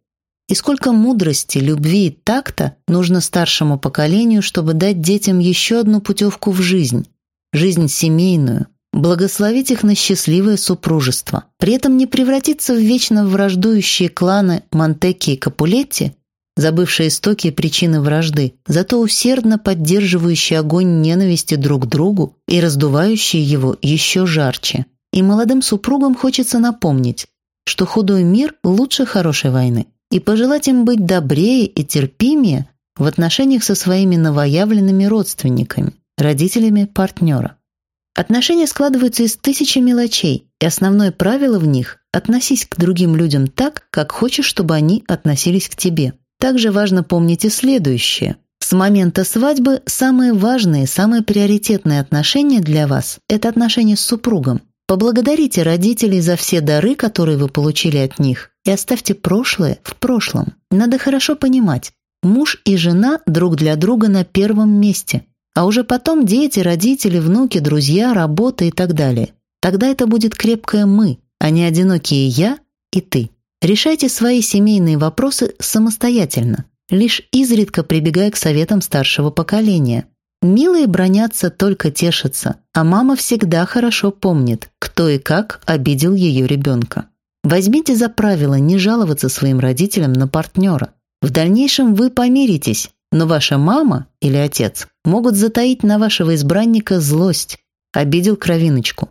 И сколько мудрости, любви и такта нужно старшему поколению, чтобы дать детям еще одну путевку в жизнь, жизнь семейную, благословить их на счастливое супружество, при этом не превратиться в вечно враждующие кланы Монтекки и Капулетти, забывшие истоки и причины вражды, зато усердно поддерживающие огонь ненависти друг к другу и раздувающие его еще жарче. И молодым супругам хочется напомнить, что худой мир лучше хорошей войны, и пожелать им быть добрее и терпимее в отношениях со своими новоявленными родственниками, родителями партнера. Отношения складываются из тысячи мелочей, и основное правило в них – относись к другим людям так, как хочешь, чтобы они относились к тебе. Также важно помнить и следующее. С момента свадьбы самые важные, самые приоритетные отношения для вас – это отношения с супругом. Поблагодарите родителей за все дары, которые вы получили от них, и оставьте прошлое в прошлом. Надо хорошо понимать, муж и жена друг для друга на первом месте, а уже потом дети, родители, внуки, друзья, работа и так далее. Тогда это будет крепкое «мы», а не одинокие «я» и «ты». Решайте свои семейные вопросы самостоятельно, лишь изредка прибегая к советам старшего поколения. Милые бронятся, только тешатся, а мама всегда хорошо помнит, кто и как обидел ее ребенка. Возьмите за правило не жаловаться своим родителям на партнера. В дальнейшем вы помиритесь, но ваша мама или отец могут затаить на вашего избранника злость, обидел кровиночку.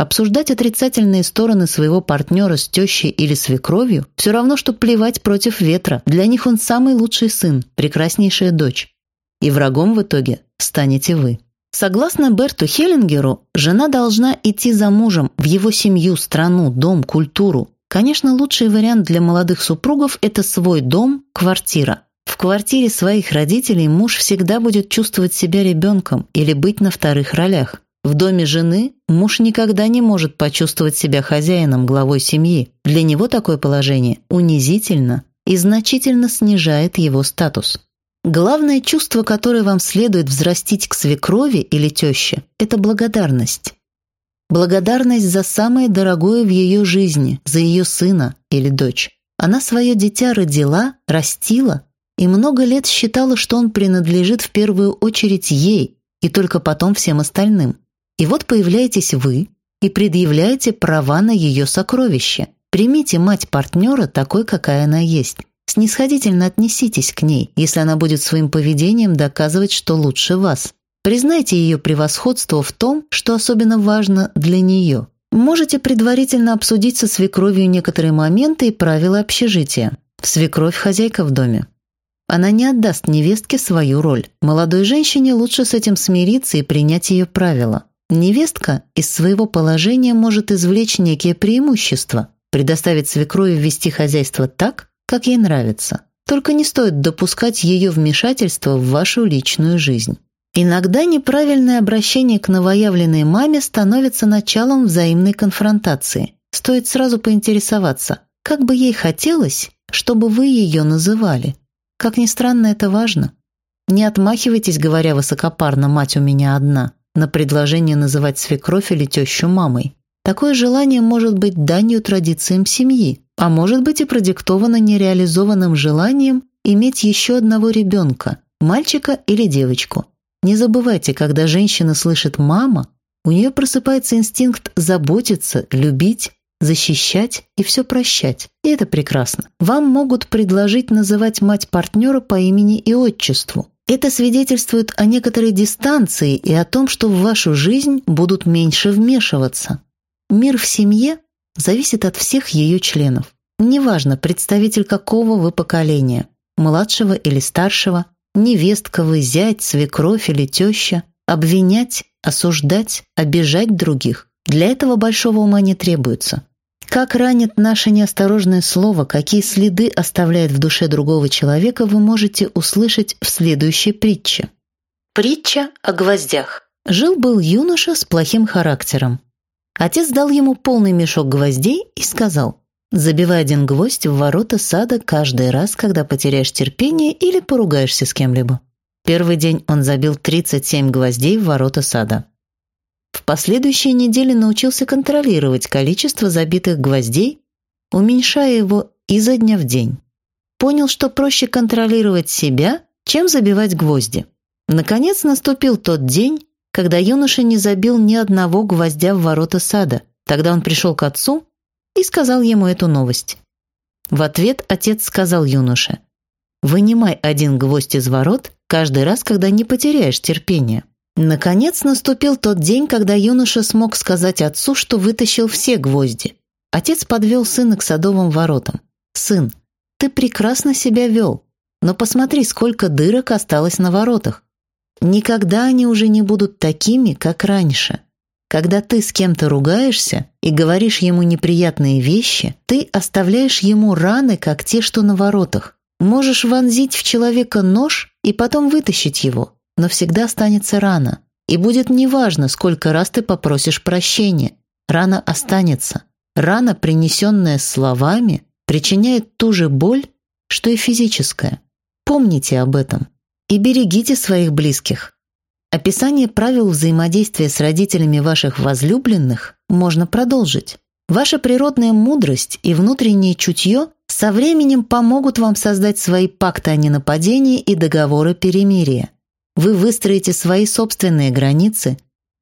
Обсуждать отрицательные стороны своего партнера с тещей или свекровью все равно, что плевать против ветра. Для них он самый лучший сын, прекраснейшая дочь. И врагом в итоге станете вы. Согласно Берту Хеллингеру, жена должна идти за мужем в его семью, страну, дом, культуру. Конечно, лучший вариант для молодых супругов – это свой дом, квартира. Квартире своих родителей муж всегда будет чувствовать себя ребенком или быть на вторых ролях. В доме жены муж никогда не может почувствовать себя хозяином, главой семьи. Для него такое положение унизительно и значительно снижает его статус. Главное чувство, которое вам следует взрастить к свекрови или теще, это благодарность. Благодарность за самое дорогое в ее жизни, за ее сына или дочь. Она свое дитя родила, растила и много лет считала, что он принадлежит в первую очередь ей и только потом всем остальным. И вот появляетесь вы и предъявляете права на ее сокровище. Примите мать партнера такой, какая она есть. Снисходительно отнеситесь к ней, если она будет своим поведением доказывать, что лучше вас. Признайте ее превосходство в том, что особенно важно для нее. Можете предварительно обсудить со свекровью некоторые моменты и правила общежития. Свекровь – хозяйка в доме. Она не отдаст невестке свою роль. Молодой женщине лучше с этим смириться и принять ее правила. Невестка из своего положения может извлечь некие преимущества, предоставить свекрови вести хозяйство так, как ей нравится. Только не стоит допускать ее вмешательства в вашу личную жизнь. Иногда неправильное обращение к новоявленной маме становится началом взаимной конфронтации. Стоит сразу поинтересоваться, как бы ей хотелось, чтобы вы ее называли. Как ни странно, это важно. Не отмахивайтесь, говоря высокопарно «мать у меня одна», на предложение называть свекровь или тещу мамой. Такое желание может быть данью традициям семьи, а может быть и продиктовано нереализованным желанием иметь еще одного ребенка, мальчика или девочку. Не забывайте, когда женщина слышит «мама», у нее просыпается инстинкт заботиться, любить, защищать и все прощать. И это прекрасно. Вам могут предложить называть мать партнера по имени и отчеству. Это свидетельствует о некоторой дистанции и о том, что в вашу жизнь будут меньше вмешиваться. Мир в семье зависит от всех ее членов. Неважно, представитель какого вы поколения, младшего или старшего, невестка вы, зять, свекровь или теща, обвинять, осуждать, обижать других. Для этого большого ума не требуется. Как ранит наше неосторожное слово, какие следы оставляет в душе другого человека, вы можете услышать в следующей притче. Притча о гвоздях. Жил-был юноша с плохим характером. Отец дал ему полный мешок гвоздей и сказал, Забивай один гвоздь в ворота сада каждый раз, когда потеряешь терпение или поругаешься с кем-либо. Первый день он забил 37 гвоздей в ворота сада. В последующие недели научился контролировать количество забитых гвоздей, уменьшая его изо дня в день. Понял, что проще контролировать себя, чем забивать гвозди. Наконец наступил тот день, когда юноша не забил ни одного гвоздя в ворота сада. Тогда он пришел к отцу и сказал ему эту новость. В ответ отец сказал юноше, «Вынимай один гвоздь из ворот каждый раз, когда не потеряешь терпение». Наконец наступил тот день, когда юноша смог сказать отцу, что вытащил все гвозди. Отец подвел сына к садовым воротам. «Сын, ты прекрасно себя вел, но посмотри, сколько дырок осталось на воротах. Никогда они уже не будут такими, как раньше. Когда ты с кем-то ругаешься и говоришь ему неприятные вещи, ты оставляешь ему раны, как те, что на воротах. Можешь вонзить в человека нож и потом вытащить его, но всегда останется рана. И будет неважно, сколько раз ты попросишь прощения. Рана останется. Рана, принесенная словами, причиняет ту же боль, что и физическая. Помните об этом и берегите своих близких. Описание правил взаимодействия с родителями ваших возлюбленных можно продолжить. Ваша природная мудрость и внутреннее чутье со временем помогут вам создать свои пакты о ненападении и договоры перемирия. Вы выстроите свои собственные границы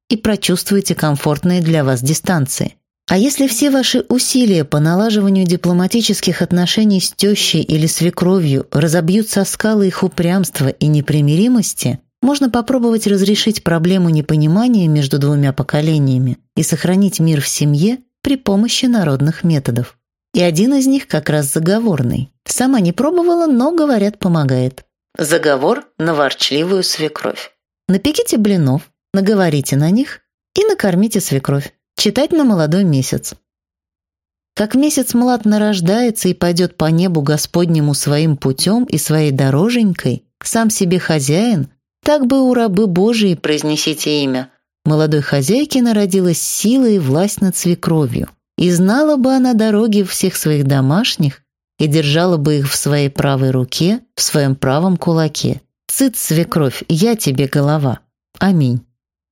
и прочувствуете комфортные для вас дистанции. А если все ваши усилия по налаживанию дипломатических отношений с тещей или свекровью разобьются о скалы их упрямства и непримиримости – можно попробовать разрешить проблему непонимания между двумя поколениями и сохранить мир в семье при помощи народных методов. И один из них как раз заговорный. Сама не пробовала, но, говорят, помогает. Заговор на ворчливую свекровь. Напеките блинов, наговорите на них и накормите свекровь. Читать на молодой месяц. Как месяц млад нарождается и пойдет по небу Господнему своим путем и своей дороженькой, сам себе хозяин, так бы у рабы Божией произнесите имя. Молодой хозяйке народилась сила и власть над свекровью. И знала бы она дороги всех своих домашних и держала бы их в своей правой руке, в своем правом кулаке. Цыц, свекровь, я тебе голова. Аминь.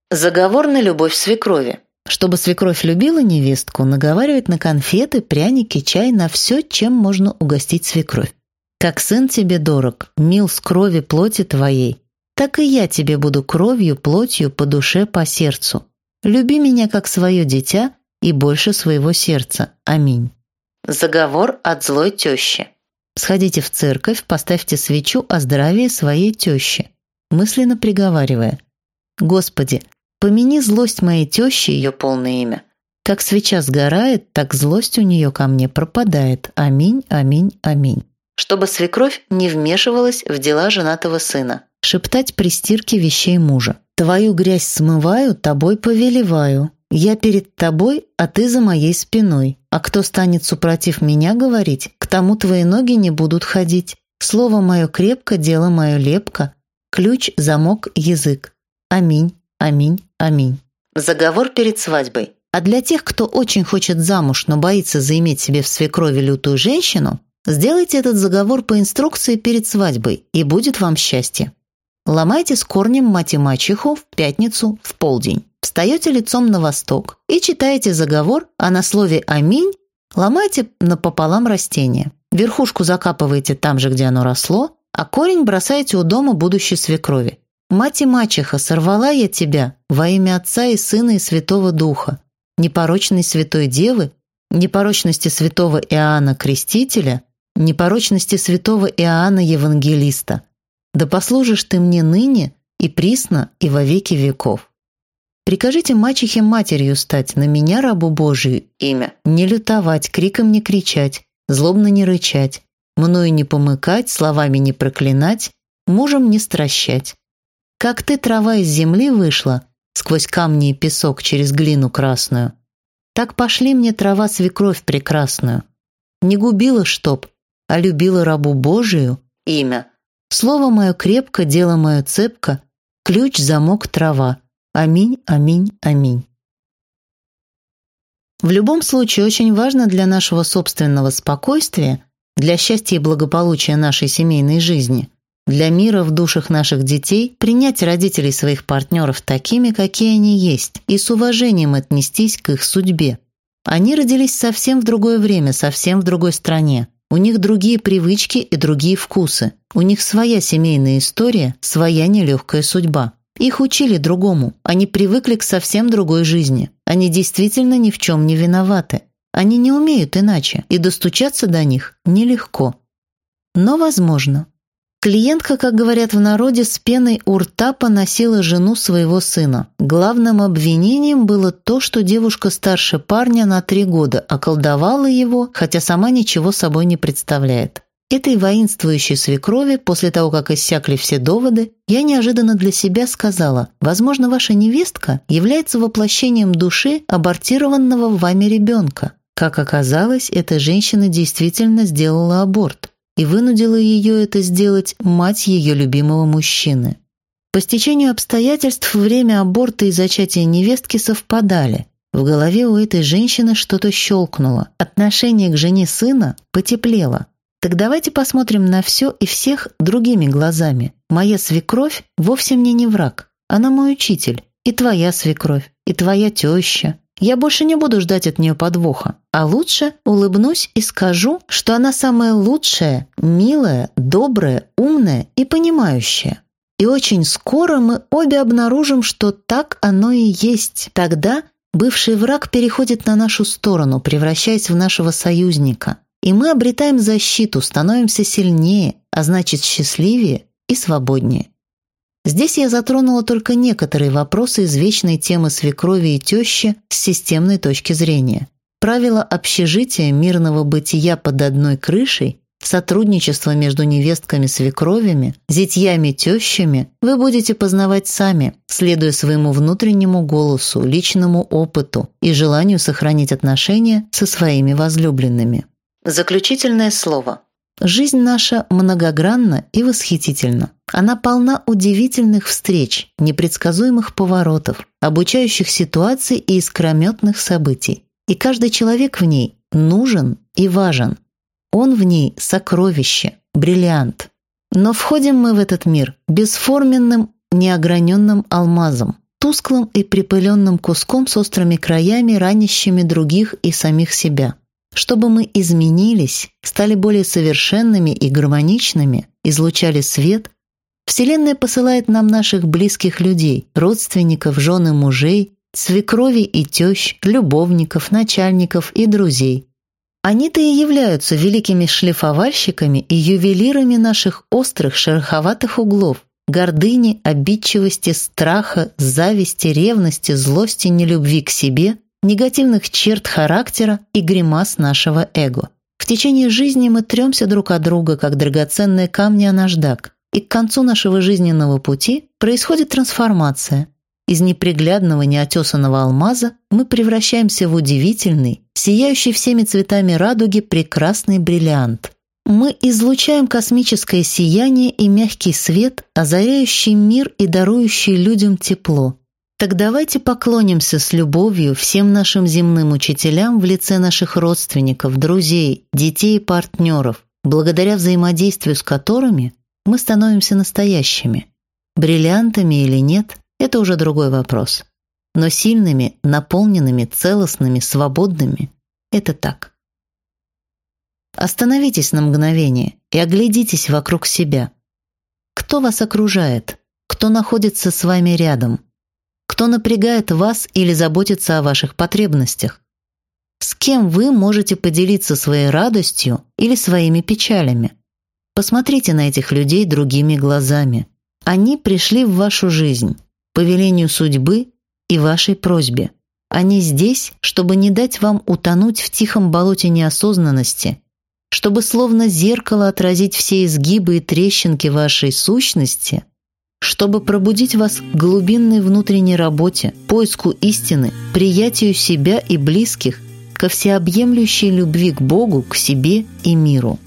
Заговор на любовь свекрови. Чтобы свекровь любила невестку, наговаривать на конфеты, пряники, чай, на все, чем можно угостить свекровь. Как сын тебе дорог, мил с крови плоти твоей, так и я тебе буду кровью, плотью, по душе, по сердцу. Люби меня как свое дитя и больше своего сердца. Аминь. Заговор от злой тещи. Сходите в церковь, поставьте свечу о здравии своей тещи, мысленно приговаривая. Господи, помяни злость моей тещи, ее полное имя. Как свеча сгорает, так злость у нее ко мне пропадает. Аминь, аминь, аминь. Чтобы свекровь не вмешивалась в дела женатого сына шептать при стирке вещей мужа. «Твою грязь смываю, тобой повелеваю. Я перед тобой, а ты за моей спиной. А кто станет супротив меня говорить, к тому твои ноги не будут ходить. Слово мое крепко, дело мое лепко. Ключ, замок, язык. Аминь, аминь, аминь». Заговор перед свадьбой. А для тех, кто очень хочет замуж, но боится заиметь себе в свекрови лютую женщину, сделайте этот заговор по инструкции перед свадьбой, и будет вам счастье. Ломайте с корнем мать и мачеху в пятницу в полдень. Встаете лицом на восток и читаете заговор, а на слове «Аминь» ломайте напополам растение. Верхушку закапываете там же, где оно росло, а корень бросаете у дома будущей свекрови. «Мать и мачеха, сорвала я тебя во имя Отца и Сына и Святого Духа, непорочной Святой Девы, непорочности святого Иоанна Крестителя, непорочности святого Иоанна Евангелиста. Да послужишь ты мне ныне и присно и во веки веков. Прикажите мачехе матерью стать, на меня, рабу Божию, имя. Не лютовать, криком не кричать, злобно не рычать, мною не помыкать, словами не проклинать, мужем не стращать. Как ты, трава из земли вышла, сквозь камни и песок через глину красную, так пошли мне трава свекровь прекрасную. Не губила чтоб, а любила рабу Божию имя. Слово мое крепко, дело мое цепко, ключ, замок, трава. Аминь, аминь, аминь. В любом случае очень важно для нашего собственного спокойствия, для счастья и благополучия нашей семейной жизни, для мира в душах наших детей принять родителей своих партнеров такими, какие они есть, и с уважением отнестись к их судьбе. Они родились совсем в другое время, совсем в другой стране. У них другие привычки и другие вкусы. У них своя семейная история, своя нелегкая судьба. Их учили другому. Они привыкли к совсем другой жизни. Они действительно ни в чем не виноваты. Они не умеют иначе, и достучаться до них нелегко. Но возможно. Клиентка, как говорят в народе, с пеной у рта поносила жену своего сына. Главным обвинением было то, что девушка старше парня на три года околдовала его, хотя сама ничего собой не представляет. Этой воинствующей свекрови, после того, как иссякли все доводы, я неожиданно для себя сказала, возможно, ваша невестка является воплощением души абортированного вами ребенка. Как оказалось, эта женщина действительно сделала аборт и вынудила ее это сделать мать ее любимого мужчины. По стечению обстоятельств время аборта и зачатия невестки совпадали. В голове у этой женщины что-то щелкнуло. Отношение к жене сына потеплело. Так давайте посмотрим на все и всех другими глазами. Моя свекровь вовсе мне не враг. Она мой учитель. И твоя свекровь, и твоя теща, я больше не буду ждать от нее подвоха, а лучше улыбнусь и скажу, что она самая лучшая, милая, добрая, умная и понимающая. И очень скоро мы обе обнаружим, что так оно и есть. Тогда бывший враг переходит на нашу сторону, превращаясь в нашего союзника. И мы обретаем защиту, становимся сильнее, а значит счастливее и свободнее. Здесь я затронула только некоторые вопросы из вечной темы свекрови и тещи с системной точки зрения. Правила общежития мирного бытия под одной крышей, сотрудничество между невестками-свекровями, зятьями-тещами вы будете познавать сами, следуя своему внутреннему голосу, личному опыту и желанию сохранить отношения со своими возлюбленными. Заключительное слово – Жизнь наша многогранна и восхитительна. Она полна удивительных встреч, непредсказуемых поворотов, обучающих ситуаций и искрометных событий. И каждый человек в ней нужен и важен. Он в ней сокровище, бриллиант. Но входим мы в этот мир бесформенным, неограненным алмазом, тусклым и припыленным куском с острыми краями, ранящими других и самих себя – чтобы мы изменились, стали более совершенными и гармоничными, излучали свет, Вселенная посылает нам наших близких людей, родственников, жены мужей, свекрови и тещ, любовников, начальников и друзей. Они-то и являются великими шлифовальщиками и ювелирами наших острых шероховатых углов, гордыни, обидчивости, страха, зависти, ревности, злости, нелюбви к себе негативных черт характера и гримас нашего эго. В течение жизни мы тремся друг от друга, как драгоценные камни о наждак, и к концу нашего жизненного пути происходит трансформация. Из неприглядного неотесанного алмаза мы превращаемся в удивительный, сияющий всеми цветами радуги прекрасный бриллиант. Мы излучаем космическое сияние и мягкий свет, озаряющий мир и дарующий людям тепло, так давайте поклонимся с любовью всем нашим земным учителям в лице наших родственников, друзей, детей и партнеров, благодаря взаимодействию с которыми мы становимся настоящими. Бриллиантами или нет – это уже другой вопрос. Но сильными, наполненными, целостными, свободными – это так. Остановитесь на мгновение и оглядитесь вокруг себя. Кто вас окружает? Кто находится с вами рядом – кто напрягает вас или заботится о ваших потребностях? С кем вы можете поделиться своей радостью или своими печалями? Посмотрите на этих людей другими глазами. Они пришли в вашу жизнь по велению судьбы и вашей просьбе. Они здесь, чтобы не дать вам утонуть в тихом болоте неосознанности, чтобы словно зеркало отразить все изгибы и трещинки вашей сущности, чтобы пробудить вас к глубинной внутренней работе, поиску истины, приятию себя и близких, ко всеобъемлющей любви к Богу, к себе и миру.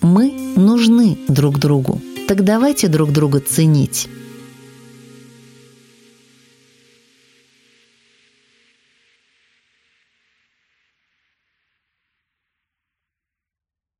Мы нужны друг другу, так давайте друг друга ценить.